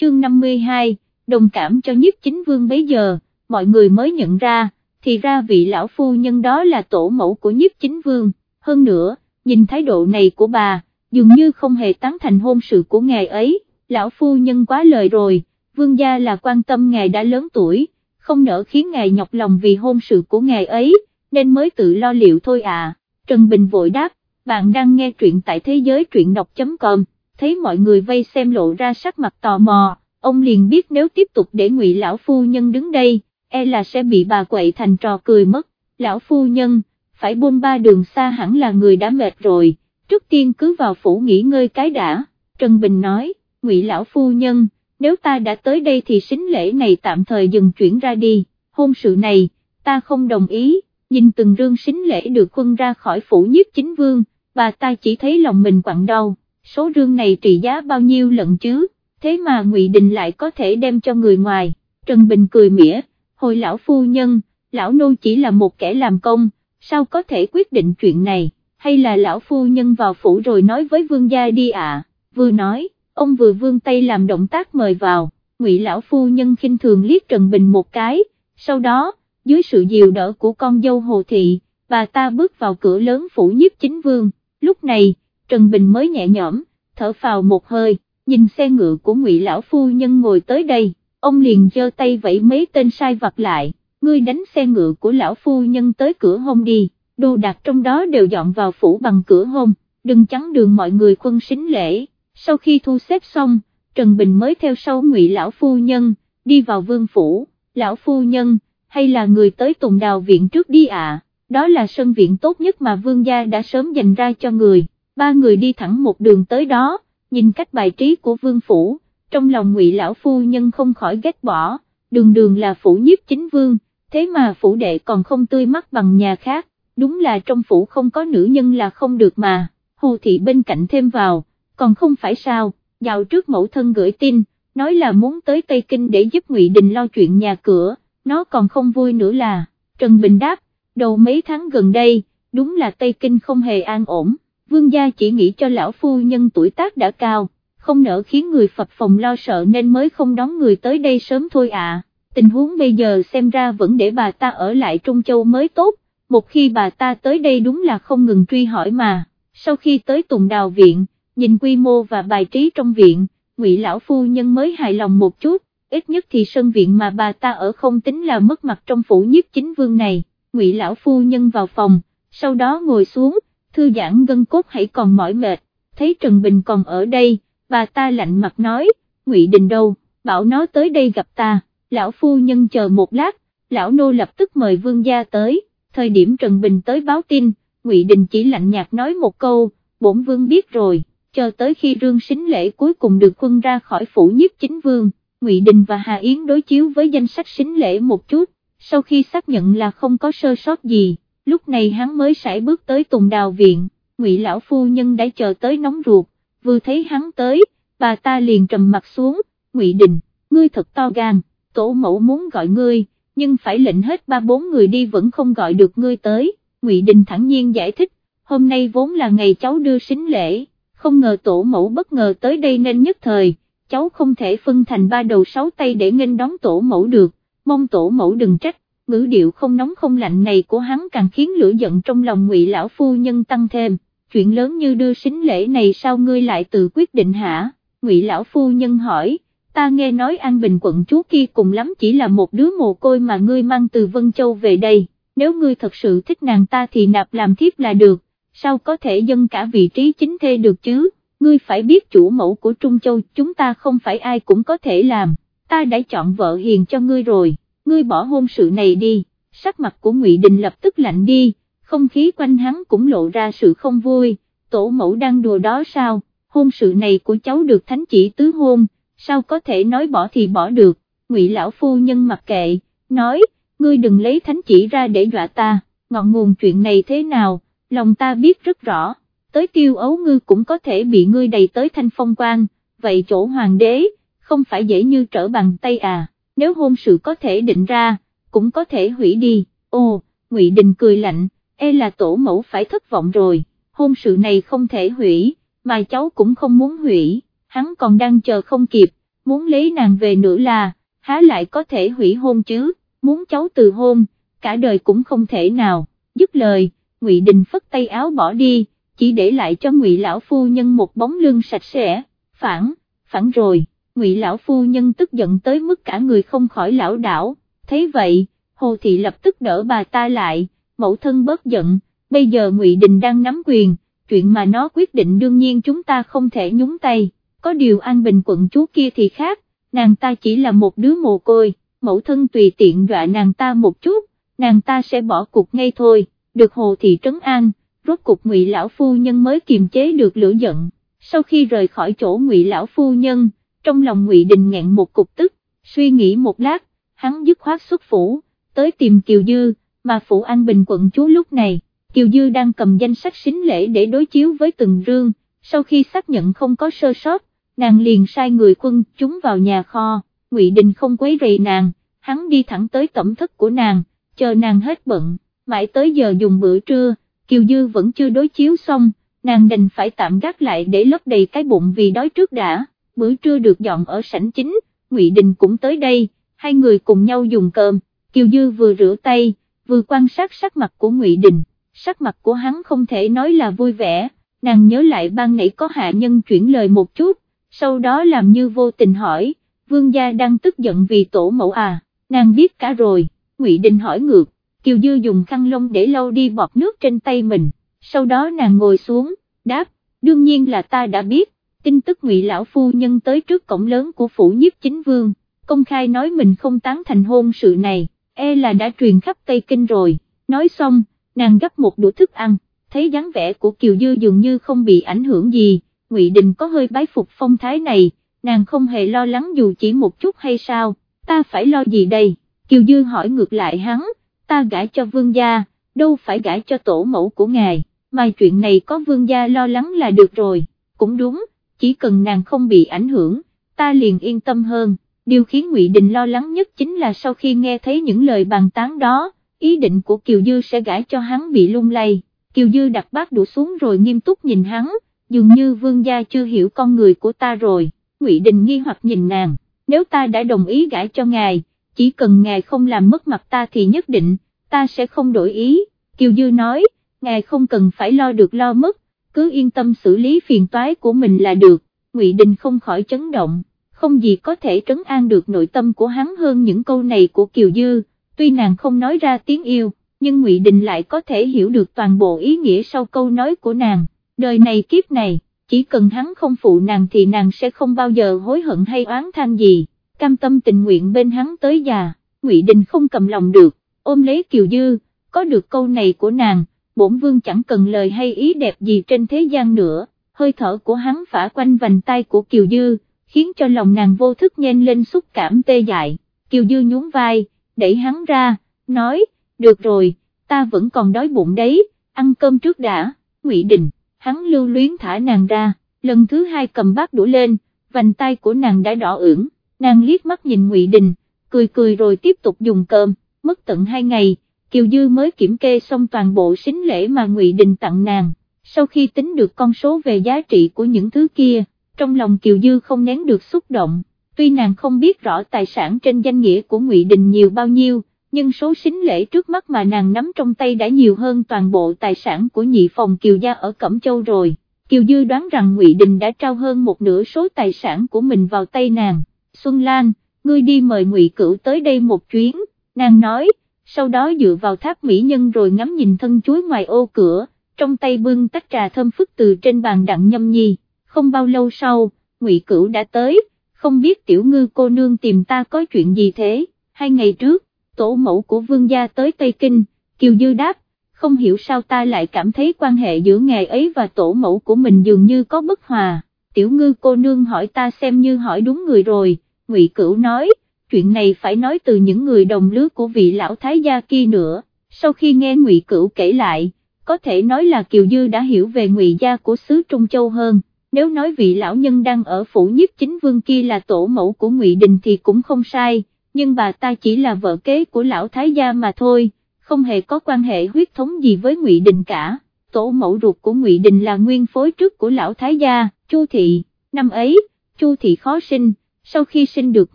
chương 52, đồng cảm cho nhiếp chính vương bấy giờ, mọi người mới nhận ra, thì ra vị lão phu nhân đó là tổ mẫu của nhiếp chính vương, hơn nữa, nhìn thái độ này của bà, dường như không hề tán thành hôn sự của ngài ấy, lão phu nhân quá lời rồi, vương gia là quan tâm ngài đã lớn tuổi, không nỡ khiến ngài nhọc lòng vì hôn sự của ngài ấy, nên mới tự lo liệu thôi à, Trần Bình vội đáp, bạn đang nghe truyện tại thế giới truyện đọc.com, thấy mọi người vây xem lộ ra sắc mặt tò mò, ông liền biết nếu tiếp tục để ngụy lão phu nhân đứng đây, e là sẽ bị bà quậy thành trò cười mất, lão phu nhân, phải buôn ba đường xa hẳn là người đã mệt rồi, trước tiên cứ vào phủ nghỉ ngơi cái đã, Trần Bình nói, ngụy lão phu nhân, nếu ta đã tới đây thì xính lễ này tạm thời dừng chuyển ra đi, hôn sự này, ta không đồng ý, nhìn từng rương xính lễ được quân ra khỏi phủ nhiếp chính vương, bà ta chỉ thấy lòng mình quặn đau, số rương này trị giá bao nhiêu lận chứ, thế mà ngụy Đình lại có thể đem cho người ngoài, Trần Bình cười mỉa, hồi lão phu nhân, lão nô chỉ là một kẻ làm công, sao có thể quyết định chuyện này, hay là lão phu nhân vào phủ rồi nói với vương gia đi ạ, vừa nói, ông vừa vương tay làm động tác mời vào, ngụy lão phu nhân khinh thường liếc Trần Bình một cái, sau đó, dưới sự dìu đỡ của con dâu Hồ Thị, bà ta bước vào cửa lớn phủ nhiếp chính vương, lúc này, Trần Bình mới nhẹ nhõm, thở phào một hơi, nhìn xe ngựa của ngụy lão phu nhân ngồi tới đây, ông liền giơ tay vẫy mấy tên sai vặt lại, ngươi đánh xe ngựa của lão phu nhân tới cửa hôn đi, đồ đạc trong đó đều dọn vào phủ bằng cửa hôn, đừng chắn đường mọi người quân xính lễ, sau khi thu xếp xong, Trần Bình mới theo sau ngụy lão phu nhân, đi vào vương phủ, lão phu nhân, hay là người tới Tùng Đào Viện trước đi ạ, đó là sân viện tốt nhất mà vương gia đã sớm dành ra cho người, ba người đi thẳng một đường tới đó, nhìn cách bài trí của vương phủ, trong lòng ngụy lão phu nhân không khỏi ghét bỏ, đường đường là phủ nhiếp chính vương, thế mà phủ đệ còn không tươi mắt bằng nhà khác, đúng là trong phủ không có nữ nhân là không được mà, hồ thị bên cạnh thêm vào, còn không phải sao, dạo trước mẫu thân gửi tin, nói là muốn tới Tây Kinh để giúp ngụy Đình lo chuyện nhà cửa nó còn không vui nữa là, Trần Bình đáp, đầu mấy tháng gần đây, đúng là Tây Kinh không hề an ổn, vương gia chỉ nghĩ cho lão phu nhân tuổi tác đã cao, không nỡ khiến người Phật phòng lo sợ nên mới không đón người tới đây sớm thôi à, tình huống bây giờ xem ra vẫn để bà ta ở lại Trung Châu mới tốt, một khi bà ta tới đây đúng là không ngừng truy hỏi mà, sau khi tới Tùng Đào Viện, nhìn quy mô và bài trí trong viện, ngụy lão phu nhân mới hài lòng một chút, ít nhất thì sân viện mà bà ta ở không tính là mất mặt trong phủ nhiếp chính vương này, ngụy lão phu nhân vào phòng, sau đó ngồi xuống, thư giãn gân cốt hãy còn mỏi mệt, thấy Trần Bình còn ở đây, bà ta lạnh mặt nói, ngụy Đình đâu, bảo nó tới đây gặp ta, lão phu nhân chờ một lát, lão nô lập tức mời vương gia tới, thời điểm Trần Bình tới báo tin, ngụy Đình chỉ lạnh nhạt nói một câu, bổn vương biết rồi, chờ tới khi rương xính lễ cuối cùng được quân ra khỏi phủ nhiếp chính vương Ngụy Đình và Hà Yến đối chiếu với danh sách xính lễ một chút, sau khi xác nhận là không có sơ sót gì, lúc này hắn mới sải bước tới Tùng Đào Viện, Ngụy Lão Phu Nhân đã chờ tới nóng ruột, vừa thấy hắn tới, bà ta liền trầm mặt xuống, Ngụy Đình, ngươi thật to gan, tổ mẫu muốn gọi ngươi, nhưng phải lệnh hết ba bốn người đi vẫn không gọi được ngươi tới, Ngụy Đình thẳng nhiên giải thích, hôm nay vốn là ngày cháu đưa xính lễ, không ngờ tổ mẫu bất ngờ tới đây nên nhất thời cháu không thể phân thành ba đầu sáu tay để nghênh đón tổ mẫu được, mong tổ mẫu đừng trách, ngữ điệu không nóng không lạnh này của hắn càng khiến lửa giận trong lòng ngụy lão phu nhân tăng thêm, chuyện lớn như đưa xính lễ này sao ngươi lại tự quyết định hả, ngụy lão phu nhân hỏi, ta nghe nói An Bình quận chúa kia cùng lắm chỉ là một đứa mồ côi mà ngươi mang từ Vân Châu về đây, nếu ngươi thật sự thích nàng ta thì nạp làm thiếp là được, sao có thể dâng cả vị trí chính thê được chứ? ngươi phải biết chủ mẫu của Trung Châu chúng ta không phải ai cũng có thể làm, ta đã chọn vợ hiền cho ngươi rồi, ngươi bỏ hôn sự này đi, sắc mặt của Ngụy Đình lập tức lạnh đi, không khí quanh hắn cũng lộ ra sự không vui, tổ mẫu đang đùa đó sao, hôn sự này của cháu được thánh chỉ tứ hôn, sao có thể nói bỏ thì bỏ được, Ngụy lão phu nhân mặc kệ, nói, ngươi đừng lấy thánh chỉ ra để dọa ta, ngọn nguồn chuyện này thế nào, lòng ta biết rất rõ. Tới tiêu ấu ngư cũng có thể bị ngươi đầy tới thanh phong quan, vậy chỗ hoàng đế, không phải dễ như trở bằng tay à, nếu hôn sự có thể định ra, cũng có thể hủy đi, ồ, ngụy Đình cười lạnh, e là tổ mẫu phải thất vọng rồi, hôn sự này không thể hủy, mà cháu cũng không muốn hủy, hắn còn đang chờ không kịp, muốn lấy nàng về nữa là, há lại có thể hủy hôn chứ, muốn cháu từ hôn, cả đời cũng không thể nào, dứt lời, Ngụy Đình phất tay áo bỏ đi, chỉ để lại cho Ngụy lão phu nhân một bóng lưng sạch sẽ, phản, phản rồi, Ngụy lão phu nhân tức giận tới mức cả người không khỏi lão đảo, thấy vậy, Hồ Thị lập tức đỡ bà ta lại, mẫu thân bớt giận, bây giờ Ngụy Đình đang nắm quyền, chuyện mà nó quyết định đương nhiên chúng ta không thể nhúng tay, có điều An Bình quận chúa kia thì khác, nàng ta chỉ là một đứa mồ côi, mẫu thân tùy tiện dọa nàng ta một chút, nàng ta sẽ bỏ cuộc ngay thôi, được Hồ Thị trấn an, rốt cục Ngụy lão phu nhân mới kiềm chế được lửa giận, sau khi rời khỏi chỗ Ngụy lão phu nhân, trong lòng Ngụy Đình ngẹn một cục tức, suy nghĩ một lát, hắn dứt khoát xuất phủ, tới tìm Kiều Dư, mà phủ An Bình quận chúa lúc này, Kiều Dư đang cầm danh sách xính lễ để đối chiếu với từng rương, sau khi xác nhận không có sơ sót, nàng liền sai người quân chúng vào nhà kho, Ngụy Đình không quấy rầy nàng, hắn đi thẳng tới tẩm thất của nàng, chờ nàng hết bận, mãi tới giờ dùng bữa trưa, Kiều Dư vẫn chưa đối chiếu xong, nàng đành phải tạm gác lại để lấp đầy cái bụng vì đói trước đã, bữa trưa được dọn ở sảnh chính, Ngụy Đình cũng tới đây, hai người cùng nhau dùng cơm, Kiều Dư vừa rửa tay, vừa quan sát sắc mặt của Ngụy Đình, sắc mặt của hắn không thể nói là vui vẻ, nàng nhớ lại ban nãy có hạ nhân chuyển lời một chút, sau đó làm như vô tình hỏi, vương gia đang tức giận vì tổ mẫu à, nàng biết cả rồi, Ngụy Đình hỏi ngược, Kiều Dư dùng khăn lông để lau đi bọt nước trên tay mình, sau đó nàng ngồi xuống, đáp, đương nhiên là ta đã biết, tin tức Ngụy lão phu nhân tới trước cổng lớn của phủ nhiếp chính vương, công khai nói mình không tán thành hôn sự này, e là đã truyền khắp Tây Kinh rồi, nói xong, nàng gấp một đũa thức ăn, thấy dáng vẻ của Kiều Dư dường như không bị ảnh hưởng gì, Ngụy Đình có hơi bái phục phong thái này, nàng không hề lo lắng dù chỉ một chút hay sao, ta phải lo gì đây, Kiều Dư hỏi ngược lại hắn, ta gãi cho vương gia, đâu phải gãi cho tổ mẫu của ngài, mà chuyện này có vương gia lo lắng là được rồi, cũng đúng, chỉ cần nàng không bị ảnh hưởng, ta liền yên tâm hơn, điều khiến Ngụy Đình lo lắng nhất chính là sau khi nghe thấy những lời bàn tán đó, ý định của Kiều Dư sẽ gãi cho hắn bị lung lay, Kiều Dư đặt bát đũa xuống rồi nghiêm túc nhìn hắn, dường như vương gia chưa hiểu con người của ta rồi, Ngụy Đình nghi hoặc nhìn nàng, nếu ta đã đồng ý gãi cho ngài, chỉ cần ngài không làm mất mặt ta thì nhất định, ta sẽ không đổi ý, Kiều Dư nói, ngài không cần phải lo được lo mất, cứ yên tâm xử lý phiền toái của mình là được, Ngụy Đình không khỏi chấn động, không gì có thể trấn an được nội tâm của hắn hơn những câu này của Kiều Dư, tuy nàng không nói ra tiếng yêu, nhưng Ngụy Đình lại có thể hiểu được toàn bộ ý nghĩa sau câu nói của nàng, đời này kiếp này, chỉ cần hắn không phụ nàng thì nàng sẽ không bao giờ hối hận hay oán than gì, cam tâm tình nguyện bên hắn tới già, Ngụy Đình không cầm lòng được, ôm lấy Kiều Dư, có được câu này của nàng, bổn vương chẳng cần lời hay ý đẹp gì trên thế gian nữa, hơi thở của hắn phả quanh vành tay của Kiều Dư, khiến cho lòng nàng vô thức nhen lên xúc cảm tê dại, Kiều Dư nhún vai, đẩy hắn ra, nói, được rồi, ta vẫn còn đói bụng đấy, ăn cơm trước đã, Ngụy Đình, hắn lưu luyến thả nàng ra, lần thứ hai cầm bát đũa lên, vành tay của nàng đã đỏ ửng, nàng liếc mắt nhìn Ngụy Đình, cười cười rồi tiếp tục dùng cơm, mất tận hai ngày, Kiều Dư mới kiểm kê xong toàn bộ xính lễ mà Ngụy Đình tặng nàng, sau khi tính được con số về giá trị của những thứ kia, trong lòng Kiều Dư không nén được xúc động, tuy nàng không biết rõ tài sản trên danh nghĩa của Ngụy Đình nhiều bao nhiêu, nhưng số xính lễ trước mắt mà nàng nắm trong tay đã nhiều hơn toàn bộ tài sản của nhị phòng Kiều Gia ở Cẩm Châu rồi. Kiều Dư đoán rằng Ngụy Đình đã trao hơn một nửa số tài sản của mình vào tay nàng. Xuân Lan, ngươi đi mời Ngụy Cửu tới đây một chuyến, nàng nói, sau đó dựa vào tháp mỹ nhân rồi ngắm nhìn thân chuối ngoài ô cửa, trong tay bưng tách trà thơm phức từ trên bàn đặng nhâm nhi, không bao lâu sau, Ngụy Cửu đã tới, không biết tiểu ngư cô nương tìm ta có chuyện gì thế, hai ngày trước, tổ mẫu của vương gia tới Tây Kinh, Kiều Dư đáp, không hiểu sao ta lại cảm thấy quan hệ giữa ngài ấy và tổ mẫu của mình dường như có bất hòa, tiểu ngư cô nương hỏi ta xem như hỏi đúng người rồi, Ngụy Cửu nói, chuyện này phải nói từ những người đồng lứa của vị lão thái gia kia nữa, sau khi nghe Ngụy Cửu kể lại, có thể nói là Kiều Dư đã hiểu về Ngụy gia của xứ Trung Châu hơn. Nếu nói vị lão nhân đang ở phủ nhiếp chính vương kia là tổ mẫu của Ngụy Đình thì cũng không sai, nhưng bà ta chỉ là vợ kế của lão thái gia mà thôi, không hề có quan hệ huyết thống gì với Ngụy Đình cả. Tổ mẫu ruột của Ngụy Đình là nguyên phối trước của lão thái gia, Chu thị, năm ấy, Chu thị khó sinh, sau khi sinh được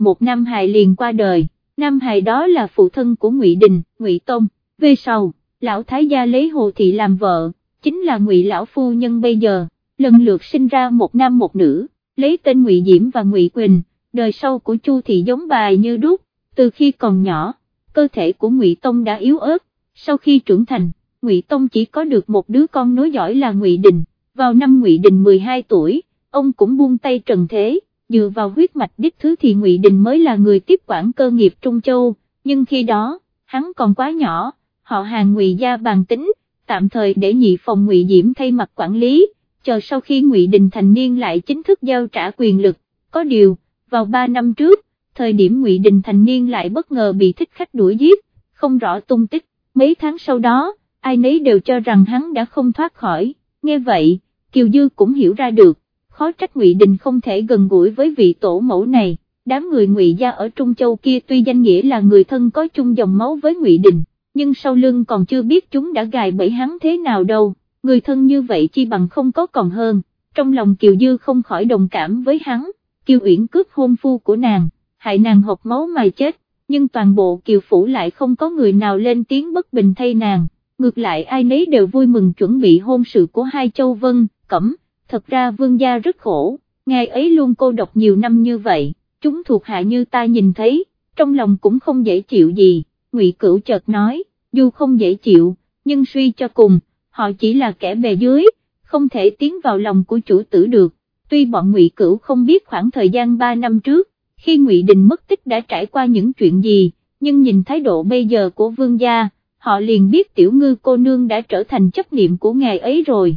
một nam hài liền qua đời, nam hài đó là phụ thân của Ngụy Đình, Ngụy Tông, về sau, lão thái gia lấy Hồ Thị làm vợ, chính là Ngụy lão phu nhân bây giờ, lần lượt sinh ra một nam một nữ, lấy tên Ngụy Diễm và Ngụy Quỳnh, đời sau của Chu Thị giống bài như đúc, từ khi còn nhỏ, cơ thể của Ngụy Tông đã yếu ớt, sau khi trưởng thành, Ngụy Tông chỉ có được một đứa con nối dõi là Ngụy Đình, vào năm Ngụy Đình 12 tuổi, ông cũng buông tay trần thế, dựa vào huyết mạch đích thứ thì Ngụy Đình mới là người tiếp quản cơ nghiệp Trung Châu, nhưng khi đó, hắn còn quá nhỏ, họ hàng Ngụy gia bàn tính, tạm thời để nhị phòng Ngụy Diễm thay mặt quản lý, chờ sau khi Ngụy Đình thành niên lại chính thức giao trả quyền lực, có điều, vào 3 năm trước, thời điểm Ngụy Đình thành niên lại bất ngờ bị thích khách đuổi giết, không rõ tung tích, mấy tháng sau đó, ai nấy đều cho rằng hắn đã không thoát khỏi, nghe vậy, Kiều Dư cũng hiểu ra được, khó trách Ngụy Đình không thể gần gũi với vị tổ mẫu này, đám người Ngụy gia ở Trung Châu kia tuy danh nghĩa là người thân có chung dòng máu với Ngụy Đình, nhưng sau lưng còn chưa biết chúng đã gài bẫy hắn thế nào đâu, người thân như vậy chi bằng không có còn hơn, trong lòng Kiều Dư không khỏi đồng cảm với hắn, Kiều Uyển cướp hôn phu của nàng, hại nàng hộc máu mài chết, nhưng toàn bộ Kiều Phủ lại không có người nào lên tiếng bất bình thay nàng, ngược lại ai nấy đều vui mừng chuẩn bị hôn sự của hai châu Vân, Cẩm, thật ra vương gia rất khổ, ngài ấy luôn cô độc nhiều năm như vậy, chúng thuộc hạ như ta nhìn thấy, trong lòng cũng không dễ chịu gì, Ngụy Cửu chợt nói, dù không dễ chịu, nhưng suy cho cùng, họ chỉ là kẻ bề dưới, không thể tiến vào lòng của chủ tử được, tuy bọn Ngụy Cửu không biết khoảng thời gian 3 năm trước, khi Ngụy Đình mất tích đã trải qua những chuyện gì, nhưng nhìn thái độ bây giờ của vương gia, họ liền biết tiểu ngư cô nương đã trở thành chấp niệm của ngài ấy rồi.